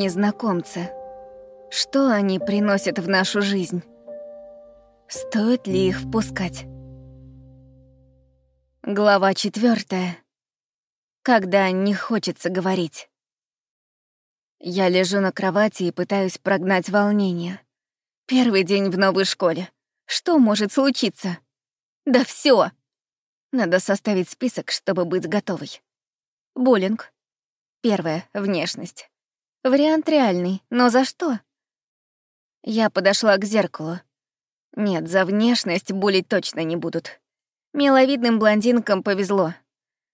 Незнакомцы. Что они приносят в нашу жизнь? Стоит ли их впускать? Глава четвертая. Когда не хочется говорить. Я лежу на кровати и пытаюсь прогнать волнение. Первый день в новой школе. Что может случиться? Да все. Надо составить список, чтобы быть готовой. Буллинг. Первое — внешность. Вариант реальный, но за что? Я подошла к зеркалу. Нет, за внешность булить точно не будут. Миловидным блондинкам повезло.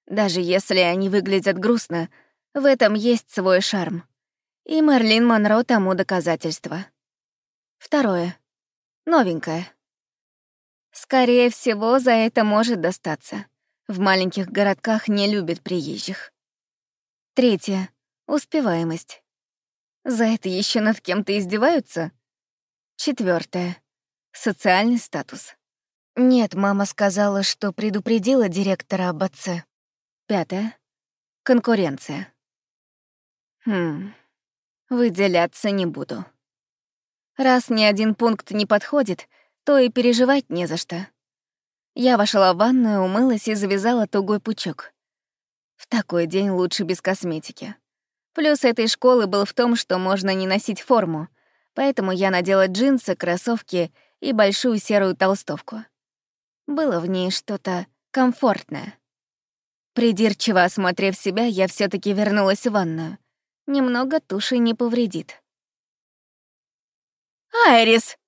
Даже если они выглядят грустно, в этом есть свой шарм. И Мерлин Монро тому доказательство. Второе. Новенькое. Скорее всего, за это может достаться. В маленьких городках не любят приезжих. Третье. Успеваемость. За это еще над кем-то издеваются? Четвертое. Социальный статус. Нет, мама сказала, что предупредила директора об отце. Пятое. Конкуренция. Хм. Выделяться не буду. Раз ни один пункт не подходит, то и переживать не за что. Я вошла в ванную, умылась и завязала тугой пучок. В такой день лучше без косметики. Плюс этой школы был в том, что можно не носить форму, поэтому я надела джинсы, кроссовки и большую серую толстовку. Было в ней что-то комфортное. Придирчиво осмотрев себя, я все таки вернулась в ванную. Немного туши не повредит. «Айрис!»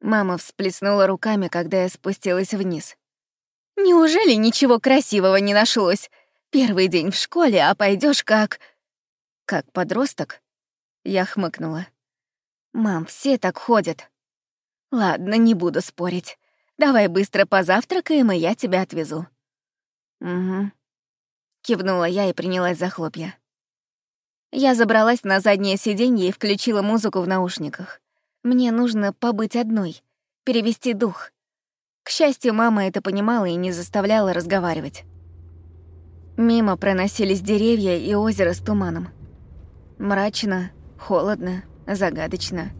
Мама всплеснула руками, когда я спустилась вниз. «Неужели ничего красивого не нашлось? Первый день в школе, а пойдешь как...» «Как подросток?» Я хмыкнула. «Мам, все так ходят». «Ладно, не буду спорить. Давай быстро позавтракаем, и я тебя отвезу». «Угу». Кивнула я и принялась за хлопья. Я забралась на заднее сиденье и включила музыку в наушниках. Мне нужно побыть одной, перевести дух. К счастью, мама это понимала и не заставляла разговаривать. Мимо проносились деревья и озеро с туманом. Мрачно, холодно, загадочно.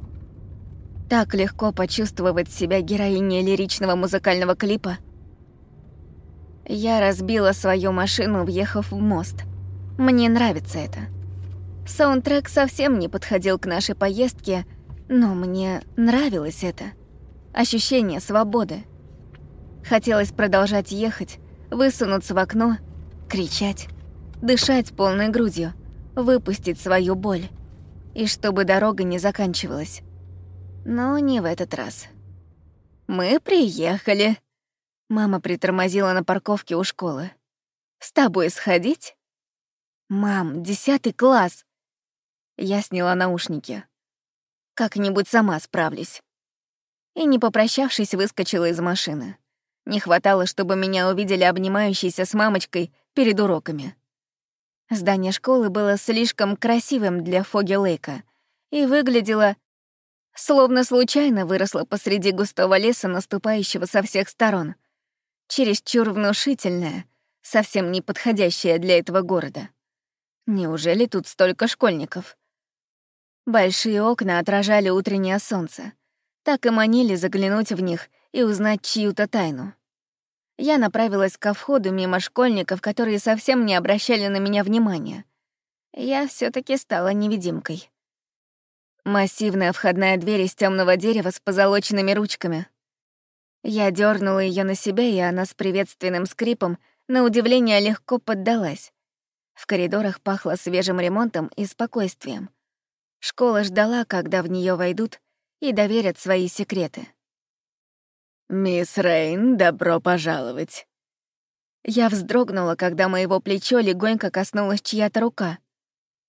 Так легко почувствовать себя героиней лиричного музыкального клипа. Я разбила свою машину, въехав в мост. Мне нравится это. Саундтрек совсем не подходил к нашей поездке, но мне нравилось это. Ощущение свободы. Хотелось продолжать ехать, высунуться в окно, кричать, дышать полной грудью, выпустить свою боль. И чтобы дорога не заканчивалась. Но не в этот раз. «Мы приехали!» Мама притормозила на парковке у школы. «С тобой сходить?» «Мам, десятый класс!» Я сняла наушники. Как-нибудь сама справлюсь. И, не попрощавшись, выскочила из машины. Не хватало, чтобы меня увидели обнимающейся с мамочкой перед уроками. Здание школы было слишком красивым для Фоги Лейка и выглядело, словно случайно выросло посреди густого леса, наступающего со всех сторон. Чересчур внушительное, совсем не подходящее для этого города. Неужели тут столько школьников? Большие окна отражали утреннее солнце. Так и манили заглянуть в них и узнать чью-то тайну. Я направилась ко входу мимо школьников, которые совсем не обращали на меня внимания. Я все таки стала невидимкой. Массивная входная дверь из темного дерева с позолоченными ручками. Я дернула ее на себя, и она с приветственным скрипом, на удивление, легко поддалась. В коридорах пахло свежим ремонтом и спокойствием. Школа ждала, когда в нее войдут и доверят свои секреты. «Мисс Рейн, добро пожаловать!» Я вздрогнула, когда моего плечо легонько коснулась чья-то рука.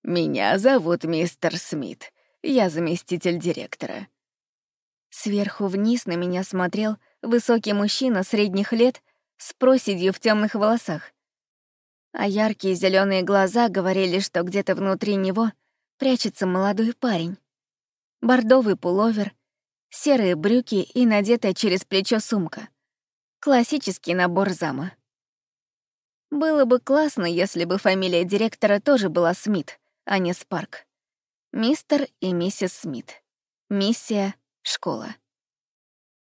«Меня зовут мистер Смит. Я заместитель директора». Сверху вниз на меня смотрел высокий мужчина средних лет с проседью в темных волосах. А яркие зеленые глаза говорили, что где-то внутри него прячется молодой парень. Бордовый пуловер, серые брюки и надетая через плечо сумка. Классический набор зама. Было бы классно, если бы фамилия директора тоже была Смит, а не Спарк. Мистер и миссис Смит. Миссия — школа.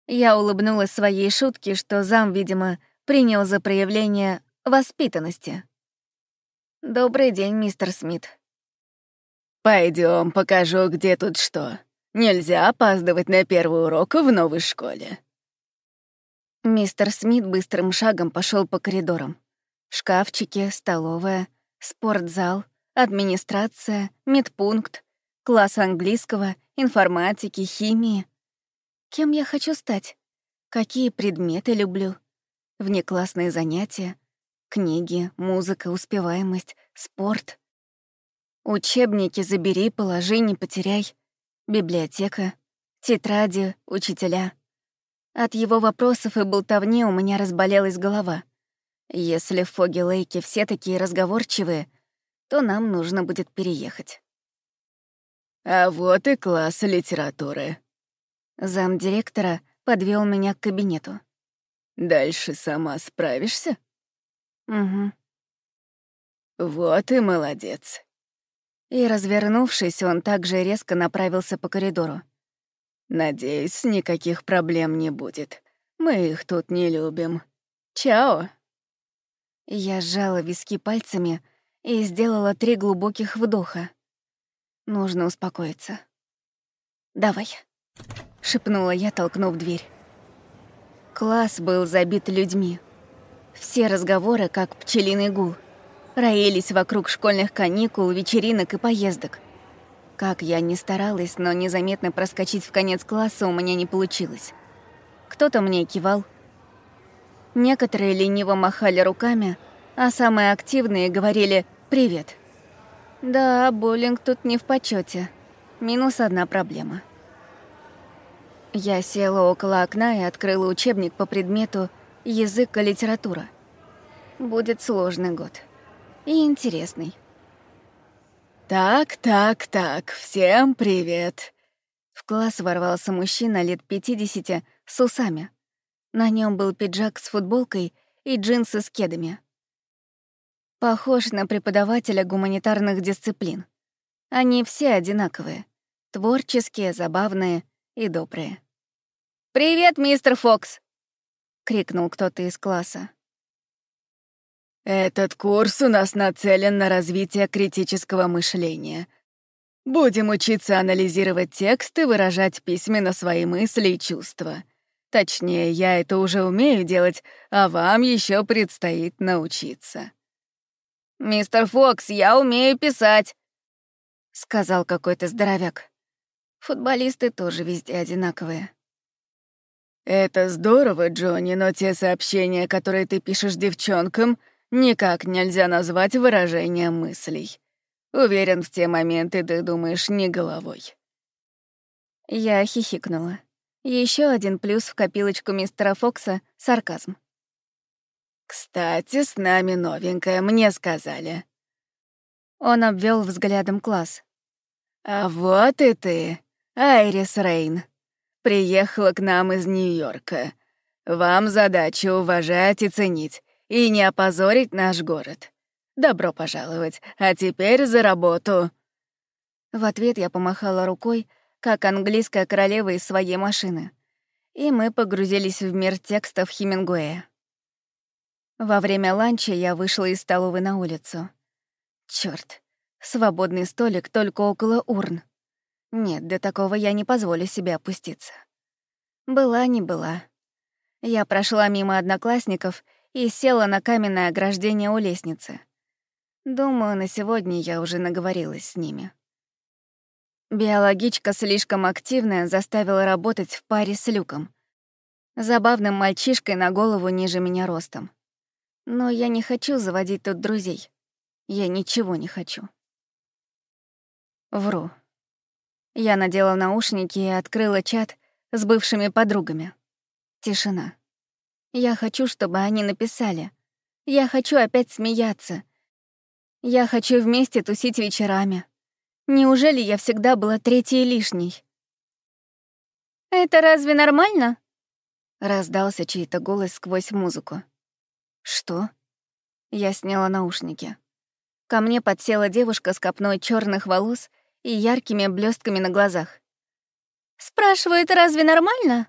Я улыбнулась своей шутке, что зам, видимо, принял за проявление воспитанности. «Добрый день, мистер Смит». Пойдем, покажу, где тут что. Нельзя опаздывать на первый урок в новой школе». Мистер Смит быстрым шагом пошел по коридорам. Шкафчики, столовая, спортзал, администрация, медпункт, класс английского, информатики, химии. Кем я хочу стать? Какие предметы люблю? Внеклассные занятия, книги, музыка, успеваемость, спорт. Учебники забери, положи, не потеряй. Библиотека, тетради, учителя. От его вопросов и болтовни у меня разболелась голова. Если в Фоги-Лейке все такие разговорчивые, то нам нужно будет переехать. А вот и класс литературы. Замдиректора подвел меня к кабинету. Дальше сама справишься? Угу. Вот и молодец. И, развернувшись, он также резко направился по коридору. Надеюсь, никаких проблем не будет. Мы их тут не любим. Чао. Я сжала виски пальцами и сделала три глубоких вдоха. Нужно успокоиться. «Давай», — шепнула я, толкнув дверь. Класс был забит людьми. Все разговоры, как пчелиный гул, роились вокруг школьных каникул, вечеринок и поездок. Как я ни старалась, но незаметно проскочить в конец класса у меня не получилось. Кто-то мне кивал. Некоторые лениво махали руками, а самые активные говорили «Привет». Да, боулинг тут не в почете. Минус одна проблема — я села около окна и открыла учебник по предмету «Язык и литература». Будет сложный год. И интересный. «Так, так, так, всем привет!» В класс ворвался мужчина лет 50 с усами. На нем был пиджак с футболкой и джинсы с кедами. Похож на преподавателя гуманитарных дисциплин. Они все одинаковые. Творческие, забавные и добрые. «Привет, мистер Фокс!» — крикнул кто-то из класса. «Этот курс у нас нацелен на развитие критического мышления. Будем учиться анализировать текст и выражать письменно свои мысли и чувства. Точнее, я это уже умею делать, а вам еще предстоит научиться». «Мистер Фокс, я умею писать», — сказал какой-то здоровяк. Футболисты тоже везде одинаковые. «Это здорово, Джонни, но те сообщения, которые ты пишешь девчонкам, никак нельзя назвать выражением мыслей. Уверен, в те моменты ты думаешь не головой». Я хихикнула. Еще один плюс в копилочку мистера Фокса — сарказм. «Кстати, с нами новенькая, мне сказали». Он обвел взглядом класс. «А вот и ты, Айрис Рейн» приехала к нам из Нью-Йорка. Вам задача уважать и ценить, и не опозорить наш город. Добро пожаловать, а теперь за работу». В ответ я помахала рукой, как английская королева из своей машины, и мы погрузились в мир текстов Хемингуэя. Во время ланча я вышла из столовой на улицу. Чёрт, свободный столик только около урн. Нет, до такого я не позволю себе опуститься. Была не была. Я прошла мимо одноклассников и села на каменное ограждение у лестницы. Думаю, на сегодня я уже наговорилась с ними. Биологичка слишком активная заставила работать в паре с Люком. Забавным мальчишкой на голову ниже меня ростом. Но я не хочу заводить тут друзей. Я ничего не хочу. Вру. Я надела наушники и открыла чат с бывшими подругами. Тишина. Я хочу, чтобы они написали. Я хочу опять смеяться. Я хочу вместе тусить вечерами. Неужели я всегда была третьей лишней? «Это разве нормально?» Раздался чей-то голос сквозь музыку. «Что?» Я сняла наушники. Ко мне подсела девушка с копной черных волос и яркими блестками на глазах. «Спрашивает, разве нормально?»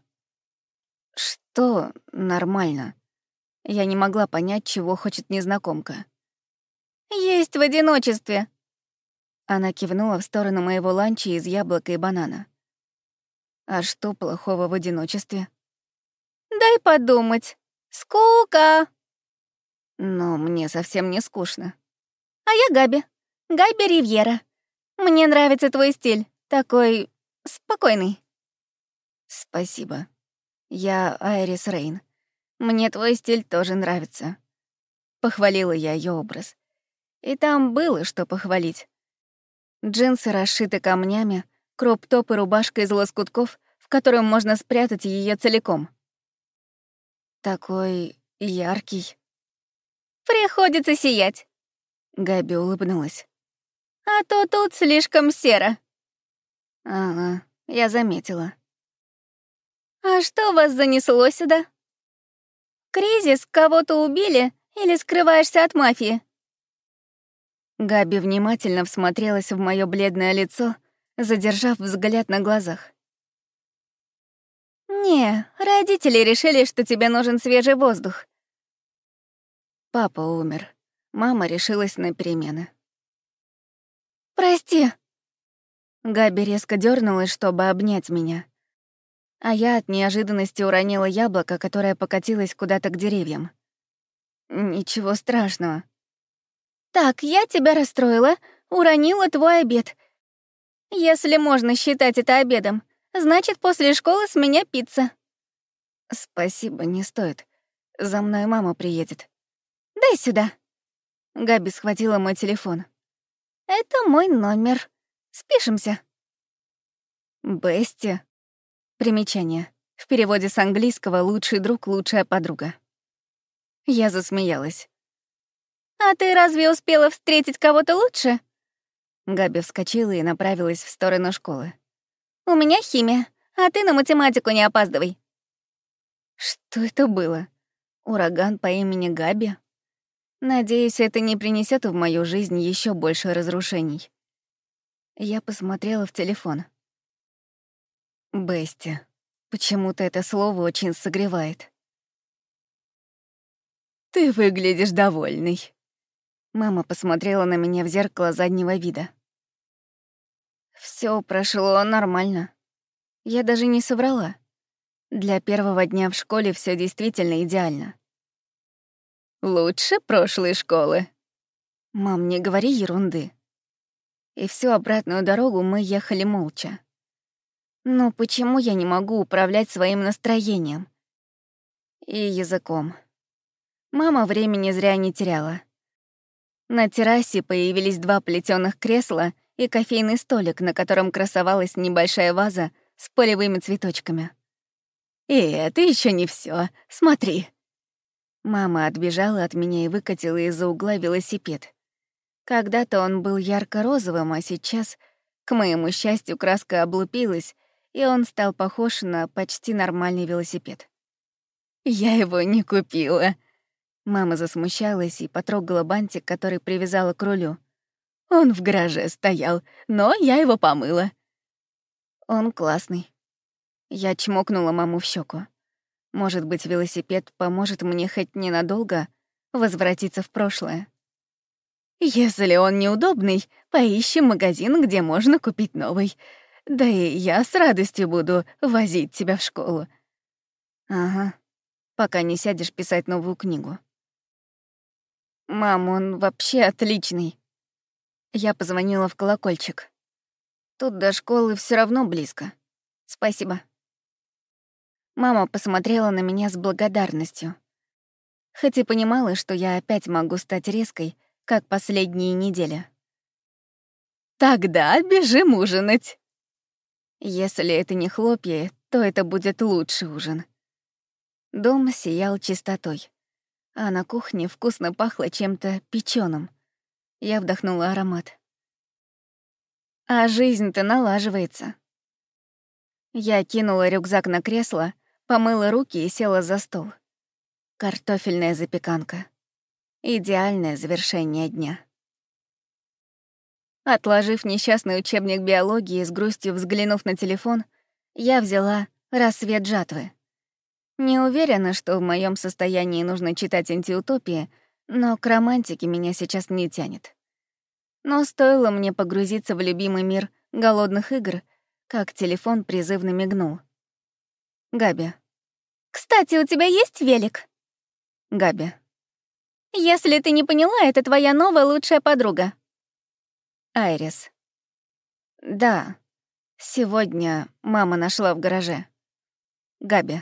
«Что нормально?» Я не могла понять, чего хочет незнакомка. «Есть в одиночестве». Она кивнула в сторону моего ланча из яблока и банана. «А что плохого в одиночестве?» «Дай подумать. Скука!» «Но мне совсем не скучно». «А я Габи. Габи Ривьера. Мне нравится твой стиль. Такой спокойный». «Спасибо. Я Айрис Рейн. Мне твой стиль тоже нравится». Похвалила я ее образ. И там было что похвалить. Джинсы расшиты камнями, кроп-топ и рубашка из лоскутков, в котором можно спрятать ее целиком. Такой яркий. «Приходится сиять», — Габи улыбнулась. «А то тут слишком серо». «Ага, я заметила». «А что вас занесло сюда? Кризис, кого-то убили или скрываешься от мафии?» Габи внимательно всмотрелась в мое бледное лицо, задержав взгляд на глазах. «Не, родители решили, что тебе нужен свежий воздух». Папа умер. Мама решилась на перемены. «Прости». Габи резко дернулась, чтобы обнять меня. А я от неожиданности уронила яблоко, которое покатилось куда-то к деревьям. Ничего страшного. «Так, я тебя расстроила, уронила твой обед. Если можно считать это обедом, значит, после школы с меня пицца». «Спасибо, не стоит. За мной мама приедет». «Дай сюда». Габи схватила мой телефон. «Это мой номер. Спишемся». Бести. Примечание. В переводе с английского «лучший друг, лучшая подруга». Я засмеялась. «А ты разве успела встретить кого-то лучше?» Габи вскочила и направилась в сторону школы. «У меня химия, а ты на математику не опаздывай». Что это было? Ураган по имени Габи? Надеюсь, это не принесет в мою жизнь еще больше разрушений. Я посмотрела в телефон. Бести. Почему-то это слово очень согревает. «Ты выглядишь довольный», Мама посмотрела на меня в зеркало заднего вида. Все прошло нормально. Я даже не соврала. Для первого дня в школе все действительно идеально. Лучше прошлой школы. Мам, не говори ерунды. И всю обратную дорогу мы ехали молча. Но почему я не могу управлять своим настроением? И языком. Мама времени зря не теряла. На террасе появились два плетёных кресла и кофейный столик, на котором красовалась небольшая ваза с полевыми цветочками. «И это еще не все. Смотри». Мама отбежала от меня и выкатила из-за угла велосипед. Когда-то он был ярко-розовым, а сейчас, к моему счастью, краска облупилась, и он стал похож на почти нормальный велосипед. «Я его не купила», Мама засмущалась и потрогала бантик, который привязала к рулю. Он в гараже стоял, но я его помыла. Он классный. Я чмокнула маму в щеку. Может быть, велосипед поможет мне хоть ненадолго возвратиться в прошлое. Если он неудобный, поищем магазин, где можно купить новый. Да и я с радостью буду возить тебя в школу. Ага, пока не сядешь писать новую книгу. «Мам, он вообще отличный». Я позвонила в колокольчик. Тут до школы все равно близко. Спасибо. Мама посмотрела на меня с благодарностью. Хоть и понимала, что я опять могу стать резкой, как последние недели. «Тогда бежим ужинать!» Если это не хлопья, то это будет лучший ужин. Дом сиял чистотой а на кухне вкусно пахло чем-то печеным. Я вдохнула аромат. А жизнь-то налаживается. Я кинула рюкзак на кресло, помыла руки и села за стол. Картофельная запеканка. Идеальное завершение дня. Отложив несчастный учебник биологии, с грустью взглянув на телефон, я взяла «Рассвет жатвы». Не уверена, что в моем состоянии нужно читать антиутопии, но к романтике меня сейчас не тянет. Но стоило мне погрузиться в любимый мир голодных игр, как телефон призывно мигнул. Габи. «Кстати, у тебя есть велик?» Габи. «Если ты не поняла, это твоя новая лучшая подруга». Айрис. «Да, сегодня мама нашла в гараже». Габи.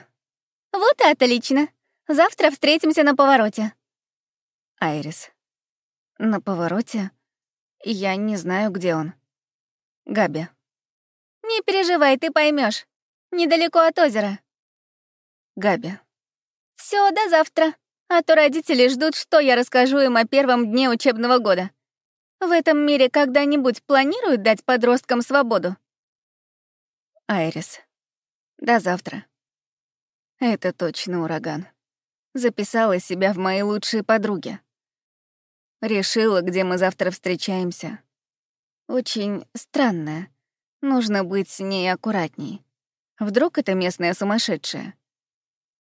«Вот и отлично. Завтра встретимся на повороте». Айрис. «На повороте? Я не знаю, где он». Габи. «Не переживай, ты поймешь. Недалеко от озера». Габи. Все, до завтра. А то родители ждут, что я расскажу им о первом дне учебного года. В этом мире когда-нибудь планируют дать подросткам свободу? Айрис. До завтра. Это точно ураган. Записала себя в мои лучшие подруги. Решила, где мы завтра встречаемся. Очень странная. Нужно быть с ней аккуратней. Вдруг это местная сумасшедшая?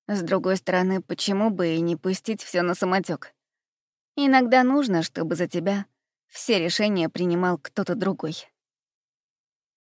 С другой стороны, почему бы и не пустить все на самотек? Иногда нужно, чтобы за тебя все решения принимал кто-то другой.